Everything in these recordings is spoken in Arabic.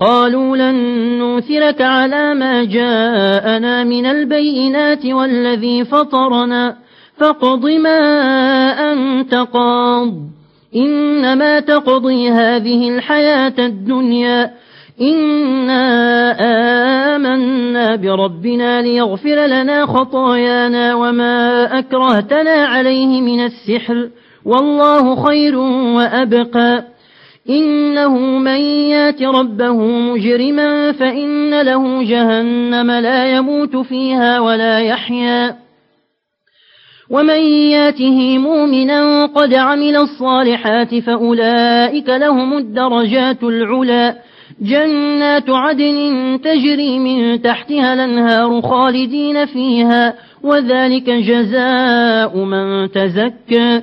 قالوا لن نوثرك على ما جاءنا من البينات والذي فطرنا. فاقض ما أنت قاض. إنما تقضي هذه الحياة الدنيا. إنا آمنا بربنا ليغفر لنا خطايانا وما أكرهتنا عليه من السحر. والله خير وأبقى. إنه من يات ربه مجرما فإن له جهنم لا يموت فيها ولا يحيا. ومن ياته مؤمنا قد عمل الصالحات فأولئك لهم الدرجات العلا. جنات عدن تجري من تحتها الأنهار خالدين فيها وذلك جزاء من تزكى.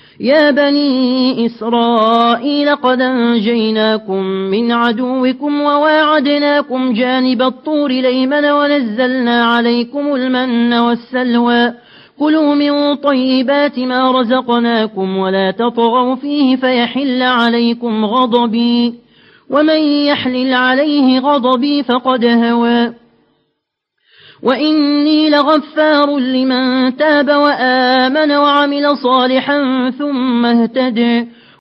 يا بني إسرائيل قد أنجيناكم من عدوكم وواعدناكم جانب الطور ليمن ونزلنا عليكم المن والسلوى. كلوا من طيبات ما رزقناكم ولا تطغوا فيه فيحل عليكم غضبي. ومن يحلل عليه غضبي فقد هوى. وإني لغفار لمن تاب وآمن وعمل صالحا ثم اهتدى